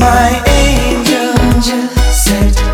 my angel, angel said